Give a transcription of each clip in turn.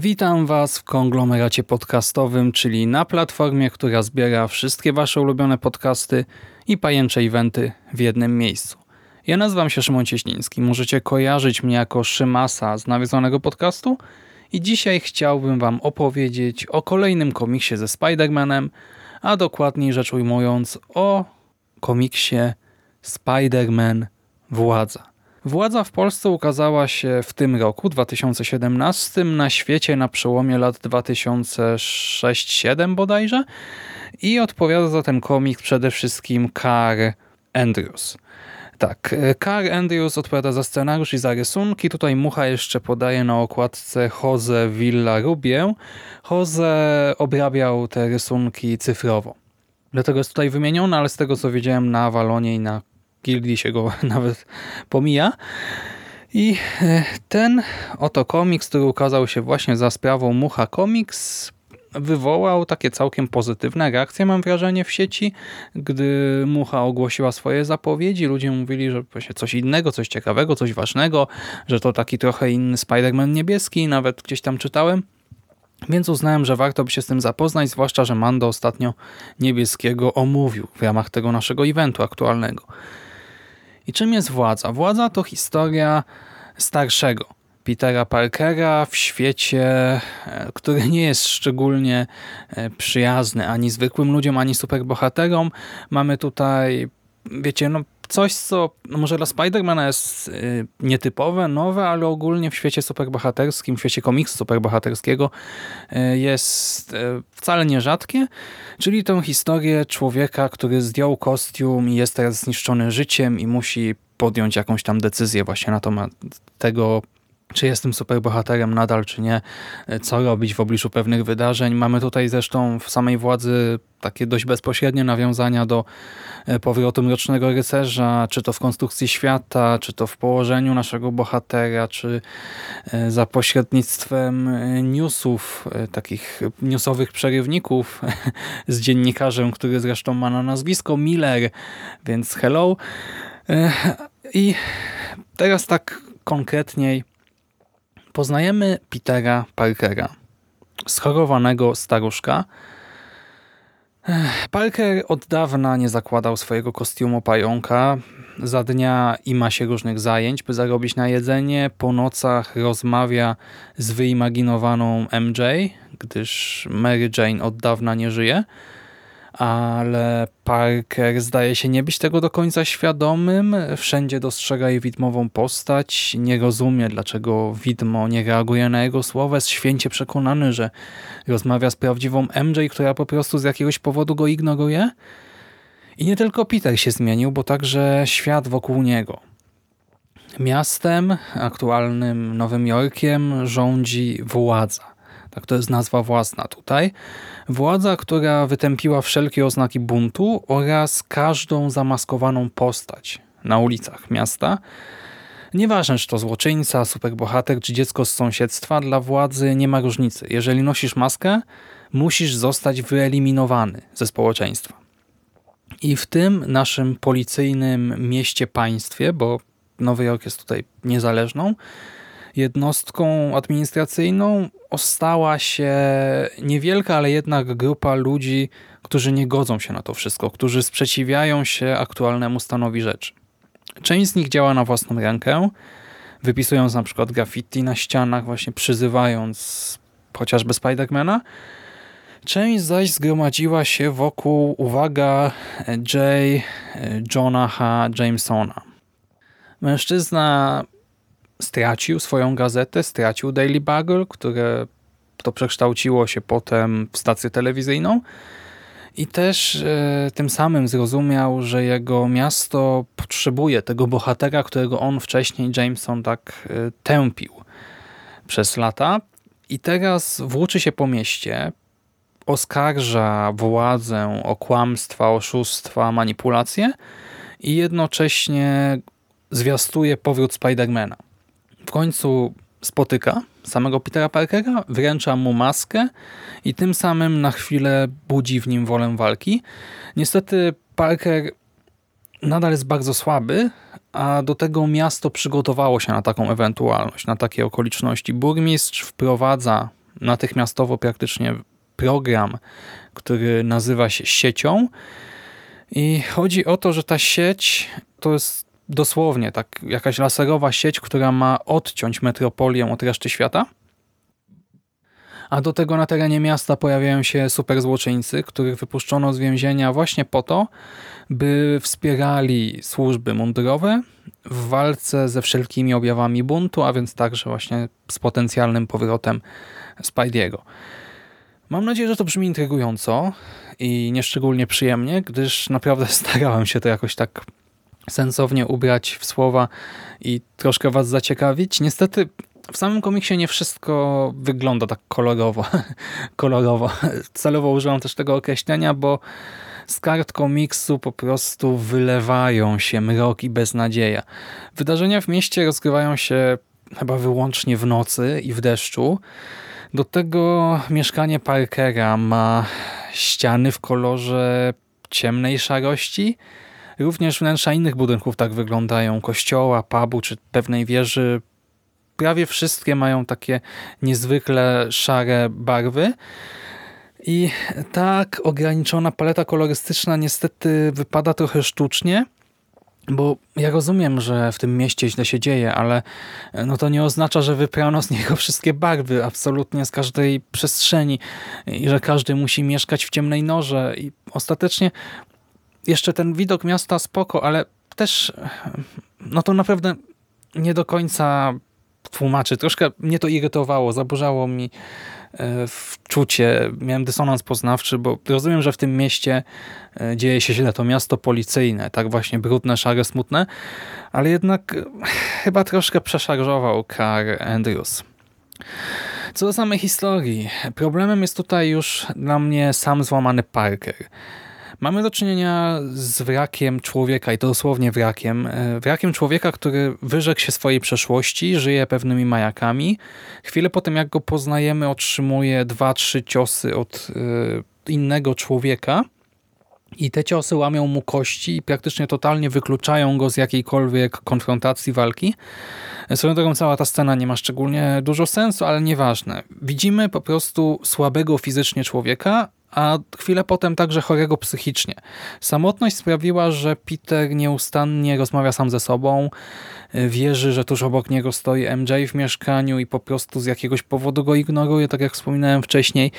Witam Was w konglomeracie podcastowym, czyli na platformie, która zbiera wszystkie Wasze ulubione podcasty i pajęcze eventy w jednym miejscu. Ja nazywam się Szymon Cieśliński. Możecie kojarzyć mnie jako Szymasa z nawiązanego podcastu i dzisiaj chciałbym Wam opowiedzieć o kolejnym komiksie ze Spider-Manem, a dokładniej rzecz ujmując o komiksie Spider-Man Władza. Władza w Polsce ukazała się w tym roku, 2017, na świecie na przełomie lat 2006-2007 bodajże i odpowiada za ten komiks przede wszystkim Carl Andrews. Tak, Carl Andrews odpowiada za scenariusz i za rysunki. Tutaj Mucha jeszcze podaje na okładce Jose Villarubie. Jose obrabiał te rysunki cyfrowo. Dlatego jest tutaj wymieniony, ale z tego co wiedziałem na Avalonie i na Gildii się go nawet pomija. I e, ten oto komiks, który ukazał się właśnie za sprawą Mucha Comics, wywołał takie całkiem pozytywne reakcje, mam wrażenie, w sieci, gdy Mucha ogłosiła swoje zapowiedzi. Ludzie mówili, że właśnie coś innego, coś ciekawego, coś ważnego, że to taki trochę inny Spider-Man niebieski, nawet gdzieś tam czytałem. Więc uznałem, że warto by się z tym zapoznać, zwłaszcza, że Mando ostatnio niebieskiego omówił w ramach tego naszego eventu aktualnego. I czym jest władza? Władza to historia starszego Petera Parkera w świecie, e, który nie jest szczególnie e, przyjazny ani zwykłym ludziom, ani superbohaterom. Mamy tutaj, wiecie, no coś, co no może dla Spidermana jest y, nietypowe, nowe, ale ogólnie w świecie superbohaterskim, w świecie komiksu superbohaterskiego y, jest y, wcale nierzadkie, czyli tą historię człowieka, który zdjął kostium i jest teraz zniszczony życiem i musi podjąć jakąś tam decyzję właśnie na temat tego, czy jestem superbohaterem nadal, czy nie, co robić w obliczu pewnych wydarzeń. Mamy tutaj zresztą w samej władzy takie dość bezpośrednie nawiązania do e, powrotu Mrocznego Rycerza, czy to w konstrukcji świata, czy to w położeniu naszego bohatera, czy e, za pośrednictwem e, newsów, takich newsowych przerywników z dziennikarzem, który zresztą ma na nazwisko Miller, więc hello. I teraz tak konkretniej poznajemy Petera Parkera, schorowanego staruszka. Parker od dawna nie zakładał swojego kostiumu pająka. Za dnia ima się różnych zajęć, by zarobić na jedzenie. Po nocach rozmawia z wyimaginowaną MJ, gdyż Mary Jane od dawna nie żyje ale Parker zdaje się nie być tego do końca świadomym. Wszędzie dostrzega jej widmową postać. Nie rozumie, dlaczego widmo nie reaguje na jego słowa. Jest święcie przekonany, że rozmawia z prawdziwą MJ, która po prostu z jakiegoś powodu go ignoruje. I nie tylko Peter się zmienił, bo także świat wokół niego. Miastem, aktualnym Nowym Jorkiem, rządzi władza. Tak to jest nazwa własna tutaj. Władza, która wytępiła wszelkie oznaki buntu oraz każdą zamaskowaną postać na ulicach miasta. Nieważne, czy to złoczyńca, superbohater, czy dziecko z sąsiedztwa, dla władzy nie ma różnicy. Jeżeli nosisz maskę, musisz zostać wyeliminowany ze społeczeństwa. I w tym naszym policyjnym mieście-państwie, bo Nowy Jork jest tutaj niezależną, jednostką administracyjną ostała się niewielka, ale jednak grupa ludzi, którzy nie godzą się na to wszystko, którzy sprzeciwiają się aktualnemu stanowi rzeczy. Część z nich działa na własną rękę, wypisując na przykład graffiti na ścianach, właśnie przyzywając chociażby Spidermana. Część zaś zgromadziła się wokół, uwaga, J. Johna H. Jamesona. Mężczyzna stracił swoją gazetę, stracił Daily Bugle, które to przekształciło się potem w stację telewizyjną i też e, tym samym zrozumiał, że jego miasto potrzebuje tego bohatera, którego on wcześniej, Jameson, tak e, tępił przez lata. I teraz włóczy się po mieście, oskarża władzę o kłamstwa, oszustwa, manipulacje i jednocześnie zwiastuje powrót Spidermana. W końcu spotyka samego Petera Parkera, wręcza mu maskę i tym samym na chwilę budzi w nim wolę walki. Niestety Parker nadal jest bardzo słaby, a do tego miasto przygotowało się na taką ewentualność, na takie okoliczności. Burmistrz wprowadza natychmiastowo praktycznie program, który nazywa się siecią i chodzi o to, że ta sieć to jest dosłownie tak jakaś laserowa sieć, która ma odciąć metropolię od reszty świata. A do tego na terenie miasta pojawiają się superzłoczyńcy, których wypuszczono z więzienia właśnie po to, by wspierali służby mundurowe w walce ze wszelkimi objawami buntu, a więc także właśnie z potencjalnym powrotem Spidey'ego. Mam nadzieję, że to brzmi intrygująco i nieszczególnie przyjemnie, gdyż naprawdę starałem się to jakoś tak sensownie ubrać w słowa i troszkę was zaciekawić. Niestety w samym komiksie nie wszystko wygląda tak kolorowo. kolorowo. Celowo użyłam też tego określenia, bo z kart komiksu po prostu wylewają się mrok i beznadzieja. Wydarzenia w mieście rozgrywają się chyba wyłącznie w nocy i w deszczu. Do tego mieszkanie Parkera ma ściany w kolorze ciemnej szarości, Również wnętrza innych budynków tak wyglądają, kościoła, pubu czy pewnej wieży. Prawie wszystkie mają takie niezwykle szare barwy. I tak ograniczona paleta kolorystyczna niestety wypada trochę sztucznie, bo ja rozumiem, że w tym mieście źle się dzieje, ale no to nie oznacza, że wyprano z niego wszystkie barwy, absolutnie z każdej przestrzeni i że każdy musi mieszkać w ciemnej norze. I ostatecznie jeszcze ten widok miasta spoko, ale też no to naprawdę nie do końca tłumaczy. Troszkę mnie to irytowało, zaburzało mi e, wczucie, miałem dysonans poznawczy, bo rozumiem, że w tym mieście e, dzieje się źle, to miasto policyjne, tak właśnie brudne, szare, smutne, ale jednak e, chyba troszkę przeszarżował Carl Andrews. Co do samej historii, problemem jest tutaj już dla mnie sam złamany Parker. Mamy do czynienia z wrakiem człowieka i to dosłownie wrakiem. E, wrakiem człowieka, który wyrzekł się swojej przeszłości, żyje pewnymi majakami. Chwilę po tym, jak go poznajemy, otrzymuje dwa, trzy ciosy od e, innego człowieka. I te ciosy łamią mu kości i praktycznie totalnie wykluczają go z jakiejkolwiek konfrontacji, walki. E, swoją drogą cała ta scena nie ma szczególnie dużo sensu, ale nieważne. Widzimy po prostu słabego fizycznie człowieka, a chwilę potem także chorego psychicznie. Samotność sprawiła, że Peter nieustannie rozmawia sam ze sobą, wierzy, że tuż obok niego stoi MJ w mieszkaniu i po prostu z jakiegoś powodu go ignoruje, tak jak wspominałem wcześniej.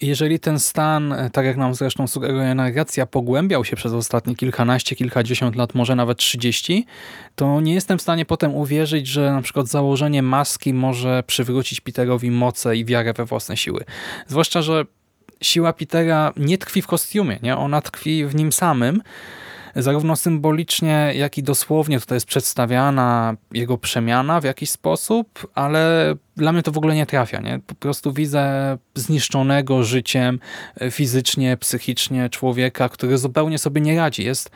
Jeżeli ten stan, tak jak nam zresztą sugeruje narracja, pogłębiał się przez ostatnie kilkanaście, kilkadziesiąt lat, może nawet trzydzieści, to nie jestem w stanie potem uwierzyć, że na przykład założenie maski może przywrócić Peterowi moce i wiarę we własne siły. Zwłaszcza, że siła Petera nie tkwi w kostiumie, nie? ona tkwi w nim samym. Zarówno symbolicznie, jak i dosłownie tutaj jest przedstawiana jego przemiana w jakiś sposób, ale dla mnie to w ogóle nie trafia. Nie? Po prostu widzę zniszczonego życiem fizycznie, psychicznie człowieka, który zupełnie sobie nie radzi. Jest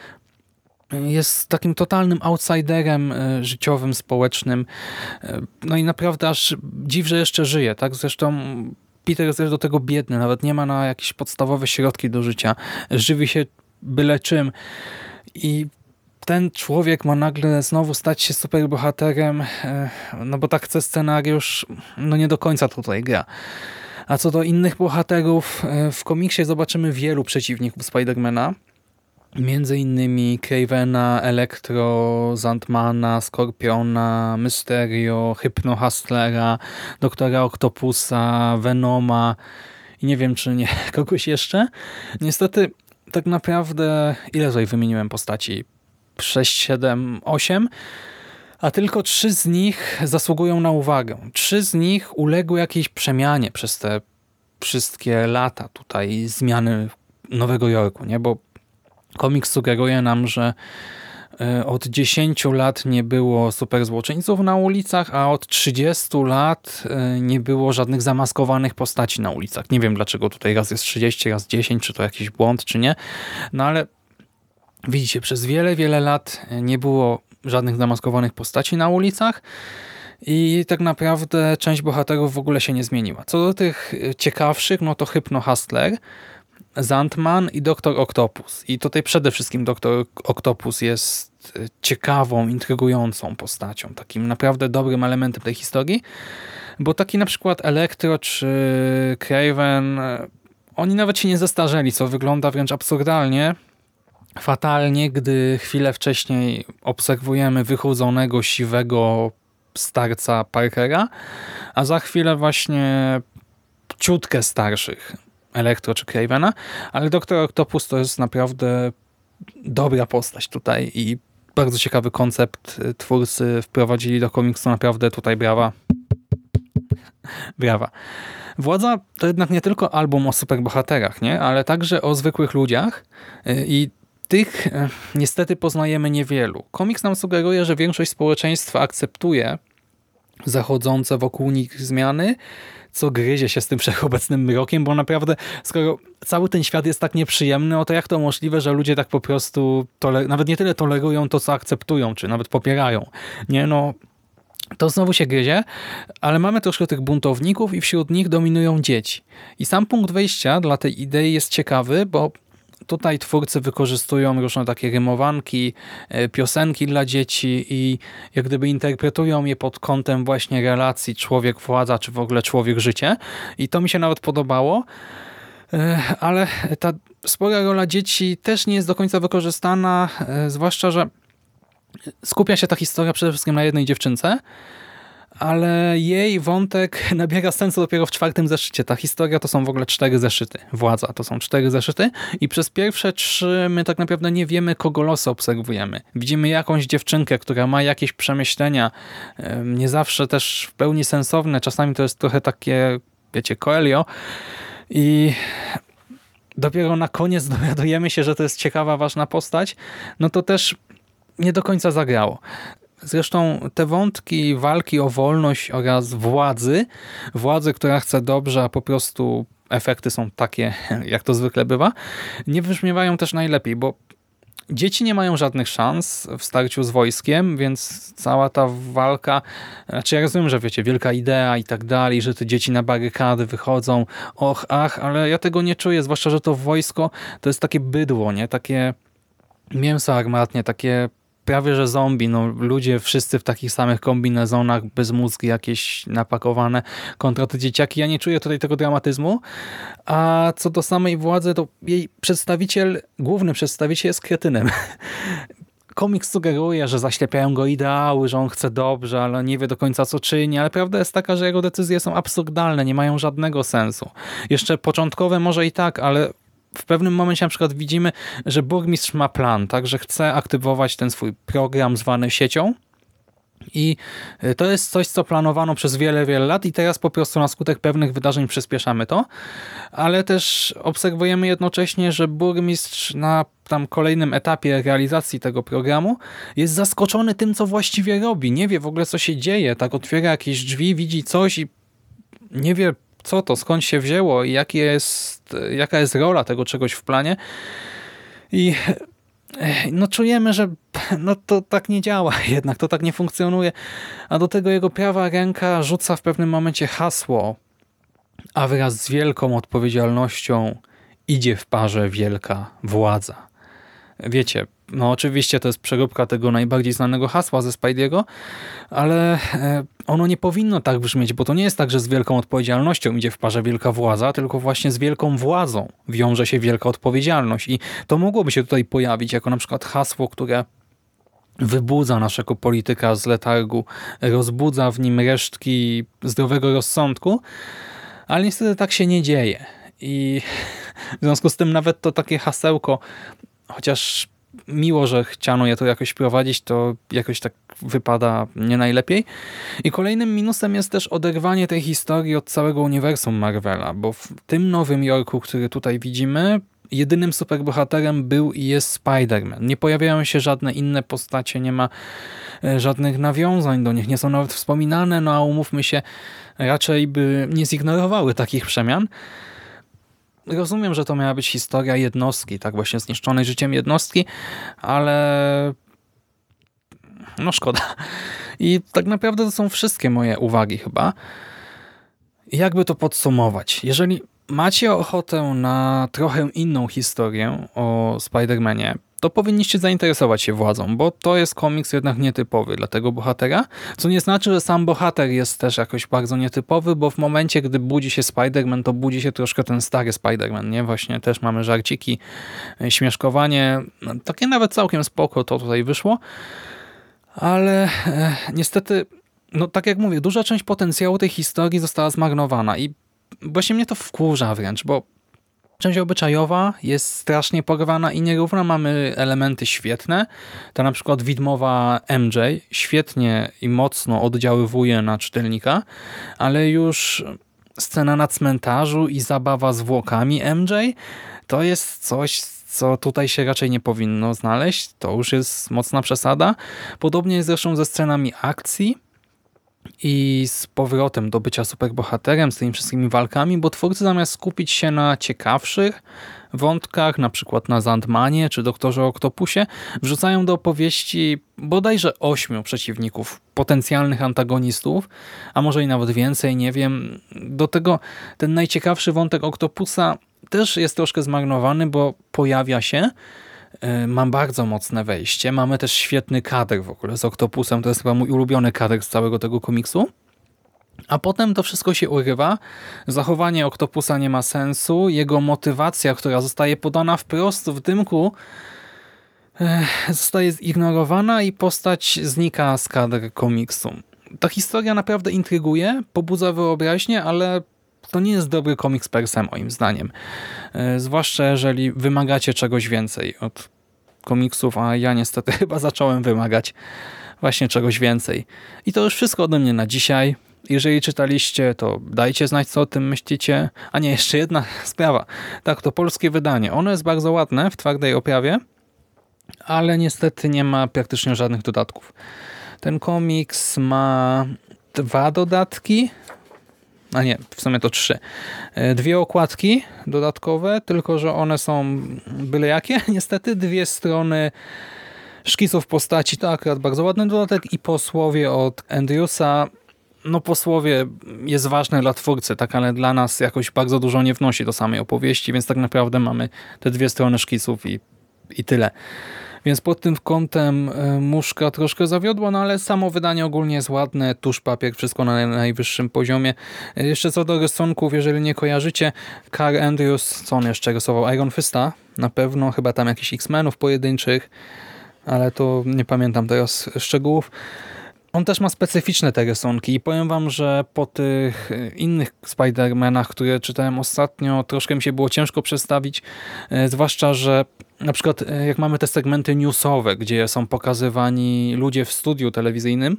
jest takim totalnym outsiderem e, życiowym, społecznym. E, no i naprawdę aż dziw, że jeszcze żyje. Tak? Zresztą Peter jest do tego biedny, nawet nie ma na jakieś podstawowe środki do życia. Żywi się byle czym. I ten człowiek ma nagle znowu stać się superbohaterem, e, no bo tak chce scenariusz, no nie do końca tutaj gra. A co do innych bohaterów, e, w komiksie zobaczymy wielu przeciwników Spidermana. Między innymi Cravena, Elektro, Zantmana, Skorpiona, Mysterio, Hypno Hustlera, Doktora Octopusa, Venoma i nie wiem czy nie kogoś jeszcze. Niestety tak naprawdę ile tutaj wymieniłem postaci? 6, 7, 8 a tylko trzy z nich zasługują na uwagę. Trzy z nich uległy jakiejś przemianie przez te wszystkie lata tutaj zmiany Nowego Jorku, nie? Bo komiks sugeruje nam, że e, od 10 lat nie było superzłoczyńców na ulicach, a od 30 lat e, nie było żadnych zamaskowanych postaci na ulicach. Nie wiem dlaczego tutaj raz jest 30, raz 10, czy to jakiś błąd, czy nie. No ale widzicie, przez wiele, wiele lat nie było żadnych zamaskowanych postaci na ulicach i tak naprawdę część bohaterów w ogóle się nie zmieniła. Co do tych ciekawszych, no to Hypno Hustler, Zantman i Doktor Octopus. I tutaj przede wszystkim Doktor Octopus jest e, ciekawą, intrygującą postacią, takim naprawdę dobrym elementem tej historii, bo taki na przykład Electro czy Craven, e, oni nawet się nie zestarzeli, co wygląda wręcz absurdalnie, fatalnie, gdy chwilę wcześniej obserwujemy wychudzonego, siwego starca Parkera, a za chwilę właśnie ciutkę starszych Elektro czy Cravena, ale Doktor Octopus to jest naprawdę dobra postać tutaj i bardzo ciekawy koncept twórcy wprowadzili do komiksu, naprawdę tutaj brawa. Brawa. Władza to jednak nie tylko album o superbohaterach, nie? ale także o zwykłych ludziach i tych e, niestety poznajemy niewielu. Komiks nam sugeruje, że większość społeczeństwa akceptuje zachodzące wokół nich zmiany, co gryzie się z tym wszechobecnym mrokiem, bo naprawdę skoro cały ten świat jest tak nieprzyjemny, o to jak to możliwe, że ludzie tak po prostu nawet nie tyle tolerują to, co akceptują, czy nawet popierają. Nie, no to znowu się gryzie, ale mamy troszkę tych buntowników i wśród nich dominują dzieci. I sam punkt wyjścia dla tej idei jest ciekawy, bo Tutaj twórcy wykorzystują różne takie rymowanki, e, piosenki dla dzieci i jak gdyby interpretują je pod kątem właśnie relacji człowiek-władza, czy w ogóle człowiek-życie. I to mi się nawet podobało. E, ale ta spora rola dzieci też nie jest do końca wykorzystana, e, zwłaszcza, że skupia się ta historia przede wszystkim na jednej dziewczynce, ale jej wątek nabiera sensu dopiero w czwartym zeszycie. Ta historia to są w ogóle cztery zeszyty. Władza to są cztery zeszyty i przez pierwsze trzy my tak naprawdę nie wiemy, kogo losy obserwujemy. Widzimy jakąś dziewczynkę, która ma jakieś przemyślenia, nie zawsze też w pełni sensowne. Czasami to jest trochę takie, wiecie, Coelho i dopiero na koniec dowiadujemy się, że to jest ciekawa, ważna postać, no to też nie do końca zagrało. Zresztą te wątki walki o wolność oraz władzy, władzy, która chce dobrze, a po prostu efekty są takie, jak to zwykle bywa, nie wybrzmiewają też najlepiej, bo Dzieci nie mają żadnych szans w starciu z wojskiem, więc cała ta walka, znaczy ja rozumiem, że wiecie, wielka idea i tak dalej, że te dzieci na barykady wychodzą, och, ach, ale ja tego nie czuję, zwłaszcza, że to wojsko to jest takie bydło, nie? Takie mięso armatnie, takie prawie że zombie, no ludzie wszyscy w takich samych kombinezonach, bez mózgi jakieś napakowane kontra te dzieciaki. Ja nie czuję tutaj tego dramatyzmu, a co do samej władzy, to jej przedstawiciel, główny przedstawiciel jest kretynem. Komiks sugeruje, że zaślepiają go ideały, że on chce dobrze, ale nie wie do końca co czyni, ale prawda jest taka, że jego decyzje są absurdalne, nie mają żadnego sensu. Jeszcze początkowe może i tak, ale w pewnym momencie na przykład widzimy, że burmistrz ma plan, tak, że chce aktywować ten swój program zwany siecią i y, to jest coś, co planowano przez wiele, wiele lat i teraz po prostu na skutek pewnych wydarzeń przyspieszamy to, ale też obserwujemy jednocześnie, że burmistrz na tam kolejnym etapie realizacji tego programu jest zaskoczony tym, co właściwie robi. Nie wie w ogóle, co się dzieje. Tak otwiera jakieś drzwi, widzi coś i nie wie co to, skąd się wzięło i jaki jest, jaka jest rola tego czegoś w planie. I no czujemy, że no to tak nie działa jednak, to tak nie funkcjonuje. A do tego jego prawa ręka rzuca w pewnym momencie hasło, a wraz z wielką odpowiedzialnością idzie w parze wielka władza. Wiecie, no oczywiście to jest przeróbka tego najbardziej znanego hasła ze Spidey'ego, ale e, ono nie powinno tak brzmieć, bo to nie jest tak, że z wielką odpowiedzialnością idzie w parze wielka władza, tylko właśnie z wielką władzą wiąże się wielka odpowiedzialność. I to mogłoby się tutaj pojawić jako na przykład hasło, które wybudza naszego polityka z letargu, rozbudza w nim resztki zdrowego rozsądku, ale niestety tak się nie dzieje. I w związku z tym nawet to takie hasełko, chociaż miło, że chciano je tu jakoś prowadzić, to jakoś tak wypada nie najlepiej. I kolejnym minusem jest też oderwanie tej historii od całego uniwersum Marvela, bo w tym Nowym Jorku, który tutaj widzimy, jedynym superbohaterem był i jest Spider-Man. Nie pojawiają się żadne inne postacie, nie ma e, żadnych nawiązań do nich, nie są nawet wspominane, no a umówmy się, raczej by nie zignorowały takich przemian. Rozumiem, że to miała być historia jednostki, tak właśnie zniszczonej życiem jednostki, ale no szkoda. I tak naprawdę to są wszystkie moje uwagi chyba. Jakby to podsumować? Jeżeli macie ochotę na trochę inną historię o Spider-Manie, to powinniście zainteresować się władzą, bo to jest komiks jednak nietypowy dla tego bohatera, co nie znaczy, że sam bohater jest też jakoś bardzo nietypowy, bo w momencie, gdy budzi się Spider-Man, to budzi się troszkę ten stary Spider-Man, nie? Właśnie też mamy żarciki, e, śmieszkowanie, no, takie nawet całkiem spoko to tutaj wyszło, ale e, niestety, no tak jak mówię, duża część potencjału tej historii została zmarnowana i właśnie mnie to wkurza wręcz, bo Część obyczajowa jest strasznie porwana i nierówna. Mamy elementy świetne. Ta na przykład widmowa MJ świetnie i mocno oddziaływuje na czytelnika, ale już scena na cmentarzu i zabawa zwłokami MJ to jest coś, co tutaj się raczej nie powinno znaleźć. To już jest mocna przesada. Podobnie jest zresztą ze scenami akcji i z powrotem do bycia superbohaterem, z tymi wszystkimi walkami, bo twórcy zamiast skupić się na ciekawszych wątkach, na przykład na Zandmanie czy Doktorze Oktopusie, wrzucają do opowieści bodajże ośmiu przeciwników, potencjalnych antagonistów, a może i nawet więcej, nie wiem. Do tego ten najciekawszy wątek Oktopusa też jest troszkę zmarnowany, bo pojawia się, mam bardzo mocne wejście. Mamy też świetny kadr w ogóle z Octopusem. To jest chyba mój ulubiony kadr z całego tego komiksu. A potem to wszystko się urywa. Zachowanie Octopusa nie ma sensu. Jego motywacja, która zostaje podana wprost w dymku, e, zostaje zignorowana i postać znika z kadr komiksu. Ta historia naprawdę intryguje, pobudza wyobraźnię, ale to nie jest dobry komiks per se moim zdaniem. E, zwłaszcza jeżeli wymagacie czegoś więcej od komiksów, a ja niestety chyba zacząłem wymagać właśnie czegoś więcej. I to już wszystko ode mnie na dzisiaj. Jeżeli czytaliście, to dajcie znać, co o tym myślicie. A nie, jeszcze jedna sprawa. Tak, to polskie wydanie. Ono jest bardzo ładne w twardej oprawie, ale niestety nie ma praktycznie żadnych dodatków. Ten komiks ma dwa dodatki, a nie, w sumie to trzy. E, dwie okładki dodatkowe, tylko że one są byle jakie. Niestety dwie strony szkiców postaci, to akurat bardzo ładny dodatek i posłowie od Andrewsa. No posłowie jest ważne dla twórcy, tak, ale dla nas jakoś bardzo dużo nie wnosi do samej opowieści, więc tak naprawdę mamy te dwie strony szkiców i, i tyle. Więc pod tym kątem e, muszka troszkę zawiodła, no ale samo wydanie ogólnie jest ładne, tuż papier, wszystko na najwyższym poziomie. E, jeszcze co do rysunków, jeżeli nie kojarzycie, Carl Andrews, co on jeszcze rysował? Iron Fista, na pewno, chyba tam jakichś X-Menów pojedynczych, ale to nie pamiętam teraz szczegółów. On też ma specyficzne te rysunki i powiem wam, że po tych e, innych Spider-Manach, które czytałem ostatnio, troszkę mi się było ciężko przedstawić, zwłaszcza, że na przykład e, jak mamy te segmenty newsowe, gdzie są pokazywani ludzie w studiu telewizyjnym,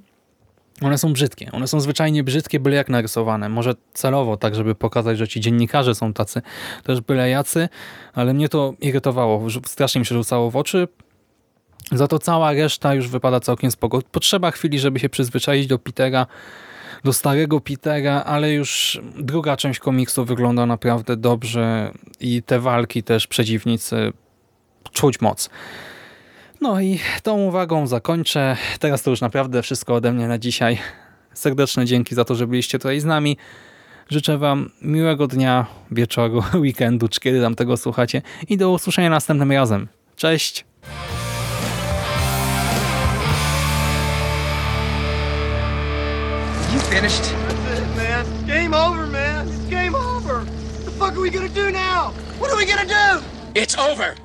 one są brzydkie. One są zwyczajnie brzydkie, byle jak narysowane. Może celowo, tak żeby pokazać, że ci dziennikarze są tacy też byle jacy, ale mnie to irytowało. Strasznie mi się rzucało w oczy. Za to cała reszta już wypada całkiem spoko. Potrzeba chwili, żeby się przyzwyczaić do Petera, do starego Petera, ale już druga część komiksu wygląda naprawdę dobrze i te walki też przeciwnicy czuć moc. No i tą uwagą zakończę. Teraz to już naprawdę wszystko ode mnie na dzisiaj. Serdeczne dzięki za to, że byliście tutaj z nami. Życzę Wam miłego dnia, wieczoru, weekendu, czy kiedy tam tego słuchacie i do usłyszenia następnym razem. Cześć! You finished? That's it, man. Game over, man. It's game over. What the fuck are we gonna do now? What are we gonna do? It's over!